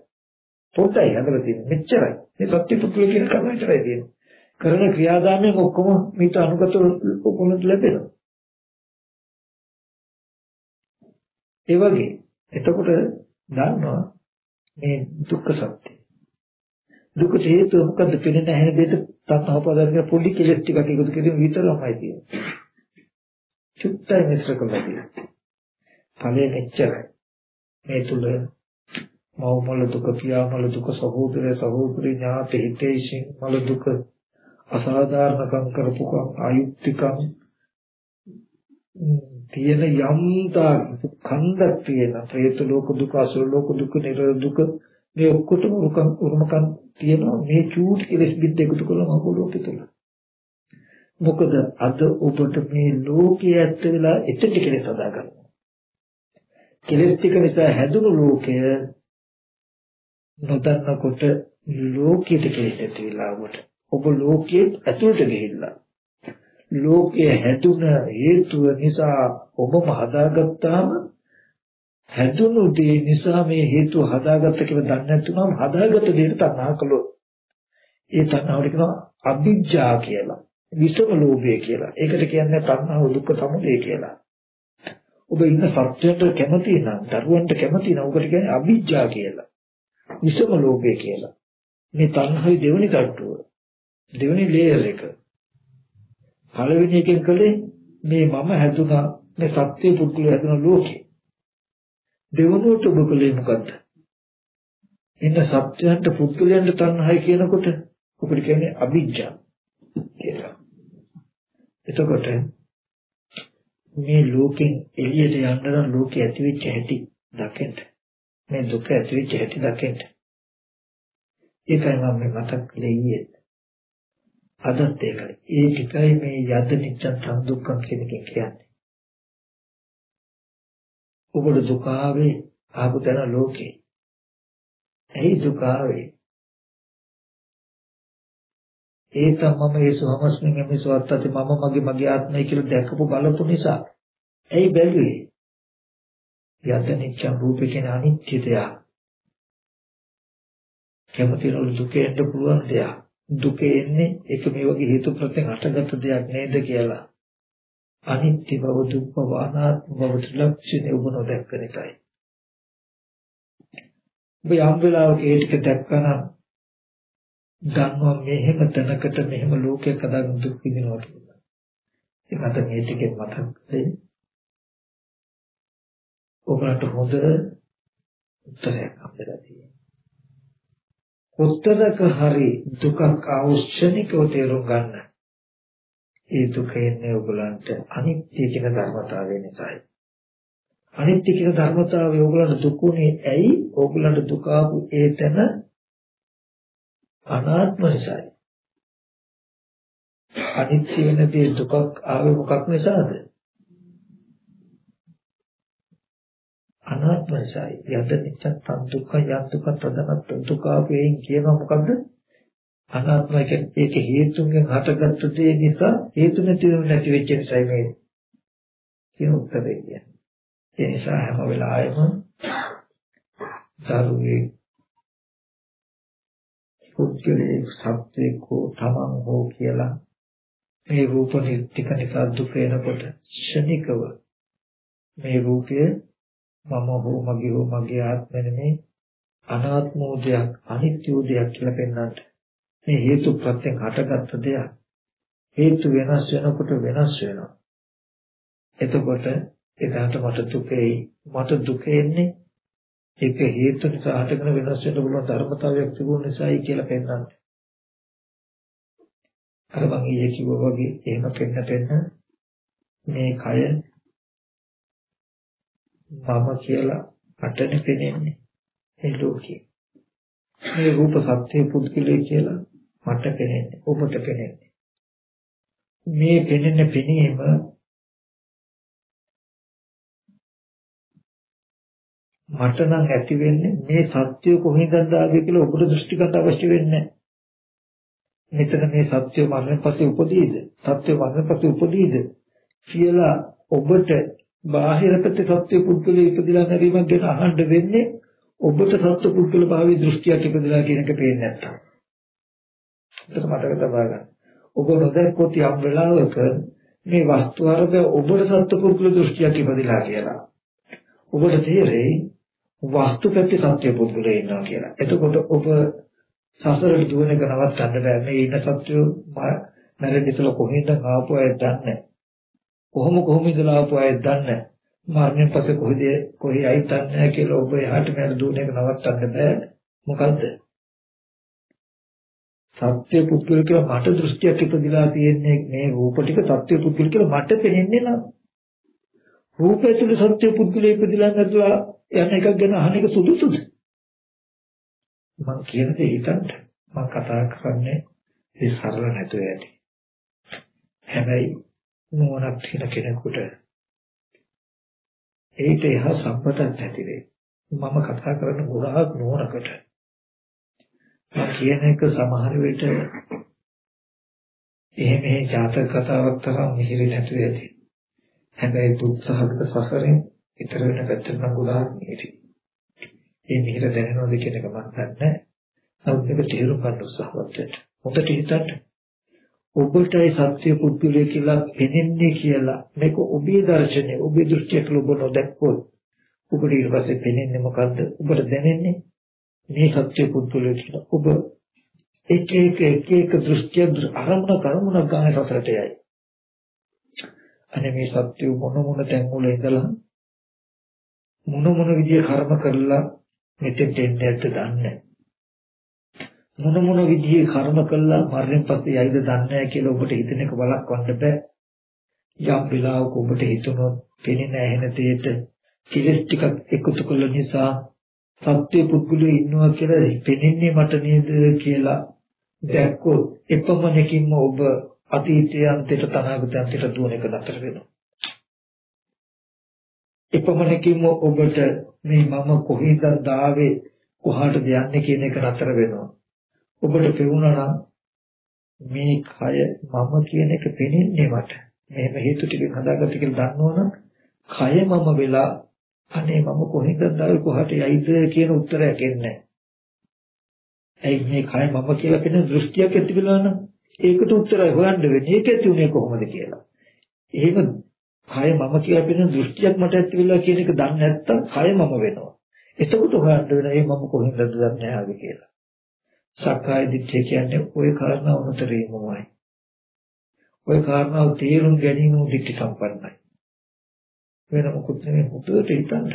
පොතයි හදලා තියෙන්නේ. මෙච්චරයි. මේ සත්‍ය පුද්ගලයෝ කියන කම විතරයි තියෙන්නේ. කරන ක්‍රියාදාමයෙන් ඔක්කොම මේට අනුගත උපුණට ලැබෙනවා. ඒ වගේ එතකොට දන්නවා මේ දුක්ඛ සත්‍ය. දුකට හේතුව මොකද්ද? පෙනෙන හැන දෙයට තණ්හා උපාදාන පොඩි කෙලෙස් ටිකක් එකතු කිරීම විතරමයි තියෙන්නේ. චුට්ටයි මිශ්‍ර කරලා තියෙන්නේ. ඵලයේ මෙච්චරයි. මේ තුල මව මල දුක, පියා මල දුක, සහෝදරය සහෝදරි ඥාති හිතේසින් මල දුක, අසාධාරණකම් කරපුකම්, ආයුක්තිකම් තියෙන යම් තා කන්දක් තියෙන പ്രേත ලෝක දුක, අසුර ලෝක දුක, නිරෝධ දුක මේ ඔක්කොටම උරුමකම් තියෙනවා මේ චූටි කෙලෙස් බිද්ද එකතු කරලා මහ ලෝකෙ තුල. මොකද අද ඔබට මේ ලෝකයේ ඇත්ත වෙලා එතෙට කෙලෙස් හදා ගන්නවා. කෙලෙස් ටික නිසා හැදුණු ලෝකය නොදන්නකොට ලෝකයට කෙලෙස් ඇති වෙලා ඔබට. ඔබ ලෝකයේ ඇතුළට ගිහිල්ලා ලෝකයේ හැදුන හේතුව නිසා ඔබම හදාගත්තාම හැදුණු දේ නිසා මේ හේතුව හදාගත්ත කියලා දන්නේ නැතුනම හදාගත්ත දෙයට තණ්හා කළොත් ඒ තණ්හාවට කියනවා අවිජ්ජා කියලා. විසම ලෝභය කියලා. ඒකට කියන්නේ තණ්හාව දුක්ඛ සමුදය කියලා. ඔබ ඉන්න සත්‍යයට කැමති නම්, දරුවන්ට කැමති නම් ඔබට කියන්නේ අවිජ්ජා කියලා. විසම ලෝභය කියලා. මේ තණ්හාවේ දෙවෙනි කට්ටුව. දෙවෙනි ලේයර් එක. පළවෙනි එකෙන් කළේ මේ මම හැදුනා මේ සත්‍ය පුද්ගලයා හැදුන ලෝකේ. දෙවනුවට ඔබ කළේ මොකද්ද? ඉන්න සත්‍යයන්ට පුද්ගලයන්ට තණ්හයි කියනකොට ඔබට කියන්නේ අවිජ්ජා කියලා. එතකොට මේ ලෝකෙන් එළියට යන්න නම් ලෝකෙ ඇති වෙච්ච හැටි දකින්න. මේ දුක ඇති වෙච්ච හැටි දකින්න. ඒකයි මම මතක් කළේ ඊයේ. අදත් ඒකයි. ඒ ටිකයි මේ යද නිච්ච සම්දුක්ඛම් කියන එක කියන්නේ. ඔබට දුක ආවේ ආපු තැන ලෝකේ. ඇයි දුක ආවේ? ඒ තමම ඒ සෝමස්මින් මේ සවත්තති මම මගේ මගේ ආත්මය කියලා දැකපු බලපු නිසා. ඇයි බැලුවේ? යත නිච්ච රූපේ කියන අනිත්‍යතය. කැමතිනොල් දුකේ එන්න පුළුවන් දෙයක්. දුක එන්නේ ඒක මේ වගේ හේතු ප්‍රත්‍යයෙන් හටගත්ත දෙයක් නේද කියලා. අනිත්‍ය බව දුක් බව අනාත්ම බව ත්‍රිලක්ෂණය ඔබ නොදැක්ක නිසායි. ඔබ යම් වෙලාවක ඒ ටික දැක්කනම් ගන්නවා මෙහෙම තැනකට මෙහෙම ලෝකයක් හදාගෙන දුක් විඳිනවා කියලා. ඒක අත මේ ටිකෙන් මතක් කරේ. ඔබට හොඳ උත්තරයක් හම්බෙලා තියෙනවා. උත්තරක හරි දුකක් අවශ්‍යනිකව තේරුම් ගන්න. ඒ දුක එන්නේ ඔයගලන්ට අනිත්‍ය කියන ධර්මතාවය නිසායි. අනිත්‍ය කියන ධර්මතාවය ඔයගලන්ට දුකුනේ ඇයි? ඔයගලන්ට දුක ආපු ඒ තැන අනාත්ම නිසායි. අනිත්‍ය වෙන දේ දුකක් ආවේ මොකක් නිසාද? අනාත්ම නිසායි. යද නිච්ච තන් දුක්ඛ යන් දුක්ඛ තදනත් දුක ආවෙන් කියනවා මොකද්ද? අනාත්මයි කියන්නේ ඒක හේතුන්ගෙන් හටගත්තු දේ නිසා හේතු නැති වෙන නැති වෙච්ච නිසායි මේ කියන උත්තරේ කියන්නේ. ඒ නිසා හැම වෙලාවෙම දරුවේ පුද්ගලයේ සත්‍යක තමන් හෝ කියලා මේ රූප නිත්‍යක නිසා දුක එනකොට ශනිකව මේ රූපය මම හෝ මගේ හෝ මගේ ආත්මෙ නෙමේ අනාත්මෝ දෙයක් අනිත්‍යෝ දෙයක් කියලා පෙන්වන්නට මේ හේතු ප්‍රත්‍යයෙන් හටගත්ත දෙයක්. හේතු වෙනස් වෙනකොට වෙනස් වෙනවා. එතකොට එදාට මට දුකයි මට දුක එන්නේ ඒක හේතු නිසා හටගෙන වෙනස් වෙන්න පුළුවන් ධර්මතාවයක් තිබුණ නිසායි කියලා පෙන්වන්නේ. අර මම ඊයේ කිව්වා වගේ එහෙම පෙන්න පෙන්න මේ කය මම කියලා අටනේ පෙනෙන්නේ ඒ ලෝකේ. මේ රූප සත්‍ය පුද්ගලයි කියලා මට පෙනෙන්නේ ඔබට පෙනෙන්නේ මේ පෙනෙන පෙනීම මට නම් ඇති වෙන්නේ මේ සත්‍ය කොහෙන්ද ආවේ කියලා ඔබට දෘෂ්ටිගත අවශ්‍ය වෙන්නේ මෙතන මේ සත්‍ය මරණය පස්සේ උපදීද? සත්‍ය මරණය පස්සේ උපදීද? කියලා ඔබට බාහිර පැත්තේ සත්‍ය පුද්ගලයා ඉපදිලා නැරීමක් ගැන අහන්න වෙන්නේ ඔබට සත්‍ය පුද්ගල භාවයේ දෘෂ්ටියක් ඉපදිලා කියන එක පේන්නේ නැත්තම්. ඒක මතක තබා ගන්න. ඔබ නොදැක්කොත් යම් වෙලාවක මේ වස්තු අරබ ඔබට සත්‍ය පුද්ගල දෘෂ්ටියක් ඉපදිලා කියලා. ඔබට තේරෙයි වස්තු පැත්තේ සත්‍ය පුද්ගලයා ඉන්නවා කියලා. එතකොට ඔබ සසරට දුවන එක නවත්තන්න බෑ. මේ ඉන්න සත්‍යෝ මැරෙන්න ඉතලා කොහෙන්ද ආපු අය දන්නේ කොහොම කොහොම ඉඳලා ආපු අය දන්නේ මරණයෙන් පස්සේ කොහෙද කොහේ ආයිත් නැහැ කියලා ඔබ එහාට මෙහාට දුවන එක නවත්තන්න බෑ. මොකද්ද? සත්‍ය පුද්ගල කියලා මට දෘෂ්ටියක් ඉපදිලා තියෙන්නේ මේ රූප ටික සත්‍ය පුද්ගල කියලා මට පේන්නේ නම් රූපය තුළ සත්‍ය පුද්ගල ඉපදිලා නැතුලා යන එකක් ගැන අහන එක සුදුසුද? මම කියන දේ හිතන්න මම කතා කරන්නේ ඒ සරල නැතුව ඇති. හැබැයි නුවණක් තියෙන කෙනෙකුට ඒක එහා සම්පතක් නැති වෙයි. මම කතා කරන ගොඩාක් නුවණකට මම කියන එක සමහර විට එහෙම එහෙ ජාතක කතාවක් තරම් මිහිරි නැතුව ඇති. හැබැයි දුක්සහගත සසරෙන් ඊතර වෙන පැත්තට නම් ගොඩාක් මිහිරි. මේ මිහිර දැනෙනවද කියන එක මම දන්නේ නමුත් මේක තේරුම් ගන්න උත්සාහවත් වෙන්න. හොඳට හිතන්න. ඔබටයි සත්‍ය පුද්ගලය කියලා පෙනෙන්නේ කියලා මේක ඔබේ දර්ශනය ඔබේ දෘෂ්ටියක් ඔබ නොදැක්කොත් ඔබට ඊට පස්සේ පෙනෙන්නේ මොකද්ද? ඔබට දැනෙන්නේ මේ සත්‍ය පුද්ගලය කියලා. ඔබ එක එක එක එක දෘෂ්ටිය අරමුණ කර්මුණ ගාන සතරට යයි. අනේ මේ සත්‍ය මොන මොන තැන් වල ඉඳලා මොන මොන විදිය කර්ම කරලා මෙතෙන්ට එන්නේ නැද්ද දන්නේ මොන මොන විදිහේ කර්ම කළා මරණයෙන් පස්සේ යයිද දන්නේ නැහැ කියලා ඔබට හිතන එක බලක්වන්න බෑ. යම් වෙලාවක ඔබට හිතුනොත් පෙනෙන ඇහෙන දෙයට කිලස් ටිකක් එකතු කළ නිසා සත්‍ය පුද්ගලයෝ ඉන්නවා කියලා පෙනෙන්නේ මට නේද කියලා දැක්කොත් එපමණකින්ම ඔබ අතීතයේ අන්තයට තනාගත අන්තයට දුවන එක නතර වෙනවා. එපමණකින්ම ඔබට මේ මම කොහේද දාවේ කොහාටද යන්නේ කියන එක නතර වෙනවා. ඔබට පෙවුනා නම් මේ කය මම කියන එක පෙනෙන්නේ මට. මෙහෙම හේතු ටික හදාගත්ත කියලා දන්නවනම් කය මම වෙලා අනේ මම කොහෙන්ද දාවේ කොහාට යයිද කියන උත්තරයක් එන්නේ ඇයි මේ කය මම කියලා පෙනෙන දෘෂ්ටියක් ඇති වෙලා නම් ඒකට උත්තරය හොයන්න වෙන්නේ. ඒක ඇති උනේ කොහොමද කියලා. එහෙම කය මම කියලා පෙනෙන දෘෂ්ටියක් මට ඇති වෙලා කියන එක දන්නේ නැත්නම් කය මම වෙනවා. එතකොට හොයන්න වෙන ඒ මම කොහෙන්ද දන්නේ ආවේ කියලා. සක්කාය දිට්ඨිය කියන්නේ ওই කාරණා උනතරීමමයි. ওই කාරණාව තේරුම් ගැනීම දිට්ඨි සම්පන්නයි. වෙන මොකුත් නෙමෙයි හුදුට හිතන්න.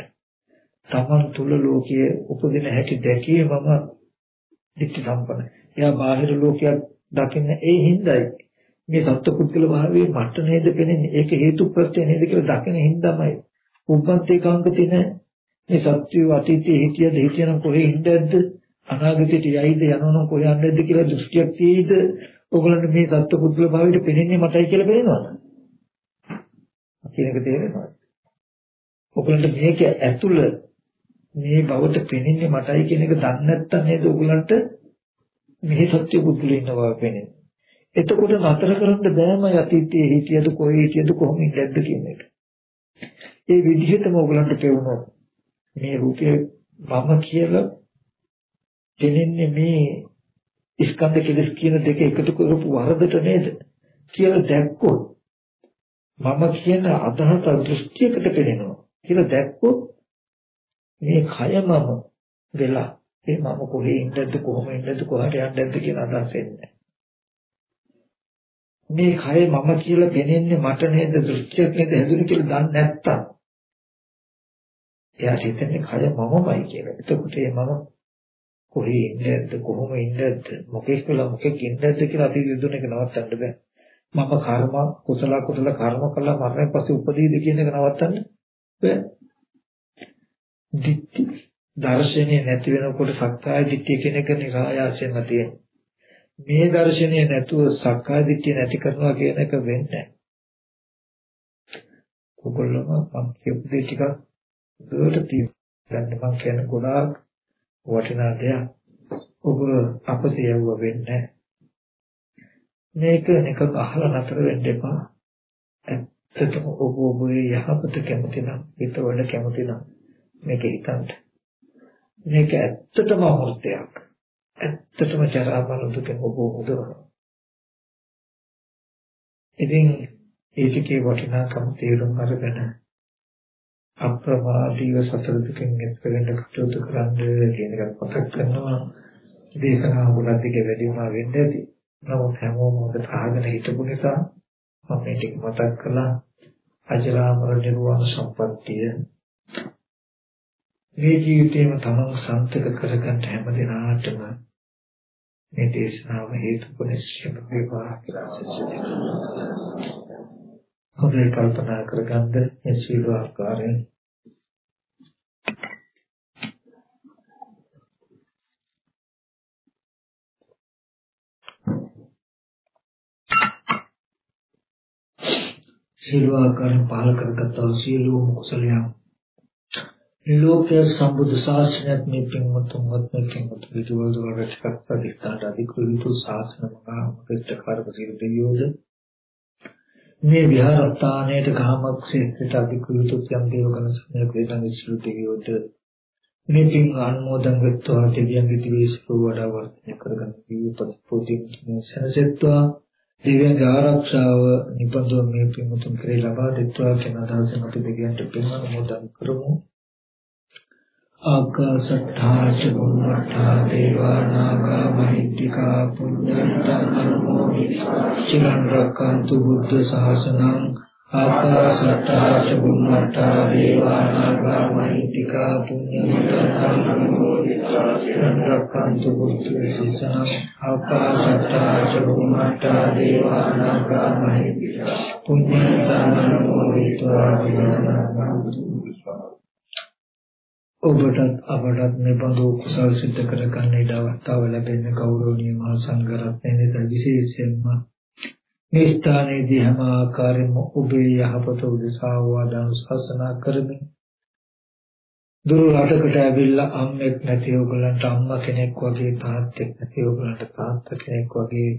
තමන් තුල ලෝකයේ උපදින හැටි දැකීමම දිට්ඨි සම්පන්නයි. එයා බාහිර ලෝකයක් දකින්න ඒ හිඳයි මේ සත්පුද්ගල භාවයේ මට නේද පෙනෙන්නේ? ඒක හේතු ප්‍රත්‍ය නේද කියලා දකින හින්දාමයි. උපන්තේ කාංකතින මේ සත්‍ය අතීතයේ හිටියද හිටියනම් කොහේ හින්දාද? අනාගතයට යයිද යනවනම් කොහේ යන්නද කියලා දෘෂ්ටියක් තියෙයිද? ඔයගලන්ට මේ සත්පුද්ගල භාවයට පෙනෙන්නේ මටයි කියලා පේනවද? කියන එක තේරෙනවද? ඔයගලන්ට මේක ඇතුළ මේ බවට පෙනෙන්නේ මටයි කියන එක දන්නේ නැත්නම් නේද ඔයගලන්ට මේ සත්‍ය පුද්ගල ඉන්නවා පෙනෙන්නේ එතකොට නතර කරන්න බෑම අතීතයේ හිටියද කොහේ හිටියද කොහොම ඉඳද්ද කියන එක. ඒ විදිහටම ඔයගලන්ට පෙවුනොත් මේ රූපේ මම කියලා දෙන්නේ මේ ස්කන්ධ කෙලස් කියන දෙක එකතු කරපු වරදට නේද කියලා දැක්කොත් මම කියන අදහස දෘෂ්ටියකට පෙනෙනවා කියලා දැක්කොත් මේ කය මම වෙලා ඒ මම කොහේ ඉඳද්ද කොහොම ඉඳද්ද කොහට යන්නද කියන අදහස එන්නේ මේ කය මම කියලා පෙනෙන්නේ මට නේද දෘෂ්ටියක් නේද හැදුනේ කියලා දන්නේ නැත්තම් එයාට හිතන්නේ කය මමමයි කියලා. එතකොට ඒ මම කොහේ ඉන්නේද කොහොම ඉන්නේද මොකෙක් කියලා මොකෙක් ඉන්නේද කියලා අතීත දුන්න එක නවත්තන්න බෑ. මම කර්ම කුසල කුසල කර්ම කළා මරණය පස්සේ උපදීද කියන එක නවත්තන්න බෑ. දිට්ඨි දර්ශනේ නැති වෙනකොට සක්කාය දිට්ඨිය කියන එක નિરાයාසයෙන්ම තියෙනවා. මේ දර්ශනය නැතුව සක්කාය දිට්ඨිය නැති කරනවා කියන එක වෙන්නේ නැහැ. ඔයගොල්ලෝ මම කියපු දේ ටික දුරට තියෙන්න මම කියන ගොඩාක් වටිනා දෙයක්. ඔබ අපතේ යවුව වෙන්නේ මේක නිකන් අහලා නතර වෙන්න එපා. ඇත්තටම ඔබ ඔබේ යහපත කැමති නම් හිත වල කැමති නම් මේක හිතන්න. මේක ඇත්තටම අමෘතයක්. ඇත්තටම ජරා මරණ දුකෙන් ඔබ මුදවනවා. ඉතින් ඒකේ වටිනාකම තේරුම් අරගෙන අප්‍රමාදීව සතර දුකෙන් එතෙන්න කටයුතු කරන්න කියන එක මතක් කරනවා. දේශනා ගොඩක් දිග වැඩි වුණා වෙන්න ඇති. නමුත් හැමෝම හොඳට අහගෙන හිටපු නිසා මම මේ ටික මතක් කළා. අජරාමර නිර්වාණ සම්පත්තිය මේ ජීවිතේම තමන් සන්තක කරගන්න හැම දිනාටම මේ දේශනාව හේතුපොනිශ්චය වේවා කියලා සිතනවා. හොඳට කල්පනා කරගන්න මේ සීල ආකාරයෙන් සියලු ආකාරයෙන් පහල කරගත්තා සියලුම කුසලයන්. ලෝකයේ සම්බුද්ධ ශාසනයත් මේ පින්වත්තුන්වත් මේ පින්වත්තු විදුවල් දොරට ටිකක් ප්‍රතිස්ථානට අධිකෘත ශාසන මහා මුක්තකාරක සියලු දෙවියෝද? මේ විහාරස්ථානයේ කාමක් ශේෂ්ඨට අධිකෘත යම් දේවගණ සමය වේදන් සියලු දෙවියෝද? මේ පින් ආනුමෝදන් වෙත්වා දෙවියන්ගේ දිවිසු වඩා වර්ධනය කරගන්න දීපත් පොදින් සනසෙත්වා. දෙවියන්ගේ ආරක්ෂාව නිබඳව මේ පින්තුන් කෙරේ ලබා දෙත්වා කියන අදහසෙන් අපි දෙවියන්ට පින් අනුමෝදන් කරමු. ආකාශට්ඨා චුම්මට්ඨා දේවා නාග මහිත්‍තිකා පුඤ්ඤන්තං අනුමෝදිතා චිරන් රක්칸තු බුද්ධ ශාසනං ආකාශට්ඨා චුම්මට්ඨා දේවා නාග මහිත්‍තිකා පුඤ්ඤන්තං අනුමෝදිතා චිරන් රක්칸තු බුද්ධ ශාසනං ආකාශට්ඨා චුම්මට්ඨා දේවා නාග මහිත්‍තිකා පුඤ්ඤන්තං අනුමෝදිතා ඔබටත් අපටත් මේ බඳු කුසල් සිද්ධ කර ගන්න ඉඩ අවස්ථාව ලැබෙන ගෞරවනීය මහා සංඝරත්නය නිසා විශේෂයෙන්ම මේ ස්ථානයේදී හැම ආකාරයෙන්ම ඔබේ යහපත උදෙසා වාදාන ශාසනා කරමින් දුර රටකට ඇවිල්ලා අම්මෙක් නැති ඔයගලන්ට අම්මා කෙනෙක් වගේ තාත්තෙක් නැති ඔයගලන්ට තාත්තා කෙනෙක් වගේ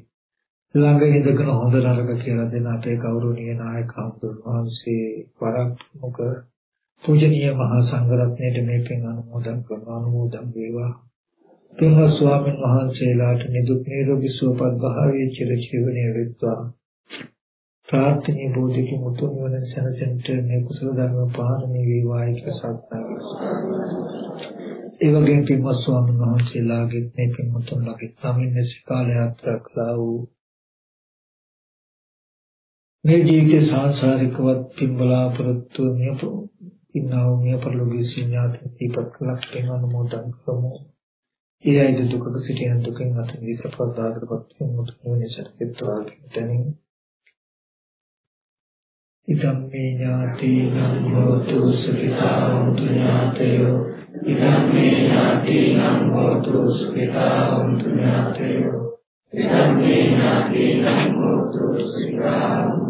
ළඟ ඉඳගෙන හොඳ නරක කියලා දෙන අපේ ගෞරවනීය නායක වහන්සේ වරක් මොකද පූජනීය මහා සංඝරත්නයට මේ පින් අනුමෝදන් කරන අනුමෝදන් වේවා. පින්වත් ස්වාමීන් වහන්සේලාට නිදුක් නිරෝගී සුවපත් භාවයේ චිර ජීවනයේ වෙත්වා. ප්‍රාර්ථනීය බෝධික මුතුන් වන සනසෙන්ට මේ කුසල ධර්ම පාරමී වේවායි කියලා සාකච්ඡා ඒ වගේම පින්වත් ස්වාමීන් වහන්සේලාගේ මේ පින් මුතුන් ළඟ සමින් මෙසිකාල යාත්‍රා කළා වූ මේ ජීවිතේ සාංශාරිකවත් පින් බලාපොරොත්තු නියපො ඉන්නව මිය පරලෝකීය ඥාති දීපත් කලක් වෙන අනුමෝදන් කරමු. ඒ අයිද දුකක සිටින දුකෙන් අත විසපදාකටපත් වෙන මුතු වෙනසට තනින් ඉදම්මේ ඥාතිනම් හෝතු සුඛිතා හොන්තු ඥාතයෝ. ඉදම්මේ ඥාතිනම් හෝතු සුඛිතා හොන්තු ඥාතයෝ. ඉදම්මේ ඥාතිනම් හෝතු සුඛිතා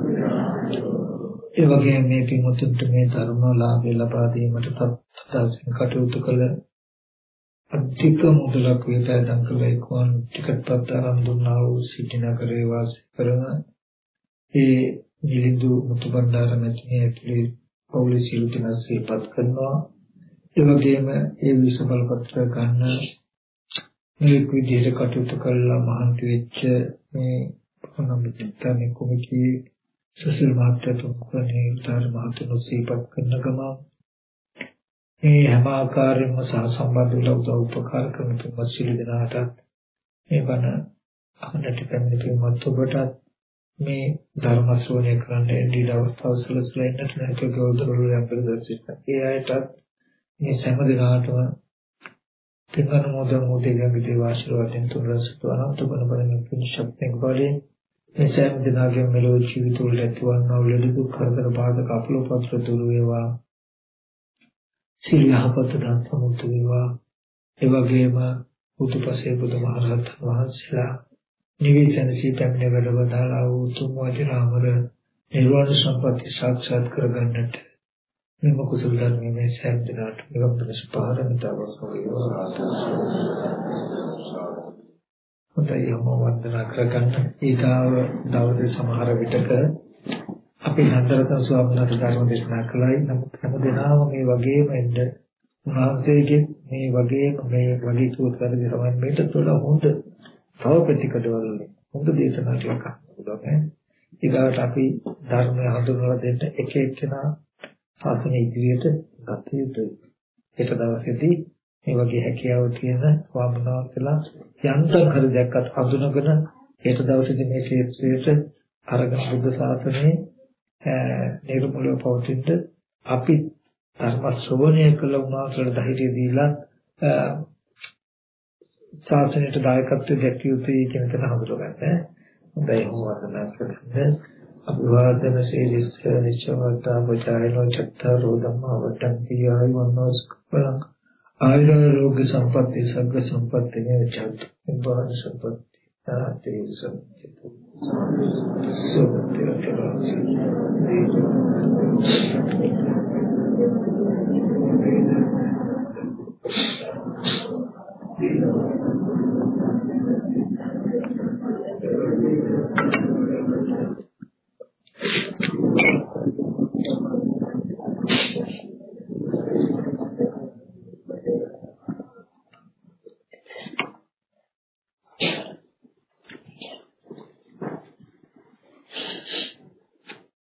ඒ වගේම මේ පින්වතුන්ට මේ ධර්ම ලාභය ලබා දීමට සත්‍යයෙන් කටයුතු කළ අධික මුදලක් වේදන් කළ එක්වන් ටිකට් පත් ආරම්භ දුන්නා වූ සිටි නගරේ වාසය කරන ඒ නිලිඳු මුතු බණ්ඩාර මැතිණිය ඇතුළේ පෞලිස් සියලු දෙනා සිහිපත් කරනවා. ඒ වගේම ඒ විසබල් පත්‍ර ගන්න මේ විදිහට කටයුතු කළා මහන්සි වෙච්ච මේ පොනමිත්තනේ කොමිටියේ සසල් මාත්‍යතු කුණේ උදාර මහතුන් සීපත් කරන ගම මේ හැම ආකාරයෙන්ම සහසම්බන්ධ වෙලා උදව් උපකාර කරන තුමත් සිළු දෙනාට මේ බණ අහන්නට පැමිණි පින්වත් ඔබටත් මේ ධර්ම ශ්‍රවණය කරන්න එන්නේ අවස්ථාව සලසලා ඉන්නට නැති ගෞරවවල යම්පර දර්ශිත. ඒ අයටත් මේ සෑම දිනාටම පින්වන මොද මොදේගේ දේව ආශිර්වාදයෙන් තුන්රසතු අනන්ත බණ බණ පින් ශක්තිය බලයෙන් මේ සෑම දිනකම මෙලොව ජීවිත වල ඇතිවන්නා වූ ලෙඩ දුක් කරදර බාධක අපලෝපත්‍ර දුර වේවා. සිල් යහපත දන් සමුත් වේවා. ඒ වගේම උතුපසේ බුදුමහරහත් වහන්සේලා නිවිසනසී පැමිණ වැඩවදාලා වූ තුන් වචනාමර නිර්වාණ සම්පatti සාක්ෂාත් කරගන්නට මෙම කුසල ධර්මයේ මේ සෑම දිනකට නිවන් පිණිස පාරමිතාවක් වේවා හොඳයි යම වන්දනා කරගන්න. ඊගාව දවසේ සමහර විටක අපි නන්දරතන ස්වාමීන් වහන්සේ ධර්ම දේශනා කළයි. නමුත් හැම දිනම මේ වගේම එන්න උන්වහන්සේගේ මේ වගේම මේ වගේ සූත්‍රවලදී තමයි මේකට වඩා හොඳ තව ප්‍රතිකඩවල හොඳ දේශනා ටිකක් අහන්න ඊගාට අපි ධර්මය හඳුන්වලා දෙන්න එක එක්කෙනා සාසන ඉදිරියට ගත යුතුයි. ඒක දවසේදී මේ වගේ හැකියාව තියෙන ස්වාමීනාවන්සලා යන්තම් හරි දැක්කත් හඳුනගෙන ඒක දවසේදී මේ ක්ෂේත්‍රයට අරගෙන බුද්ධ ශාසනයේ නිර්මූලව පවතින්න අපි ධර්ම ශ්‍රවණය කළ උනාසලට ධෛර්යය දීලා ශාසනයට දායකත්වය දැක්විය යුතුයි කියන තැන හඳුනගන්න. හොඳයි වන්දනා කරන්න. අභිවාදන සීලිස්ස නිචවතා වචායනෝ චත්තාරෝ ධම්මා වට්ටන්ති ආයුවන්නෝස්කපලං ආයුරෝග්‍ය සම්පatti සග්ග සම්පatti නේචත් නිබ්බාන සම්පatti තාතේ සම්පති සෝත්‍ය කරවසි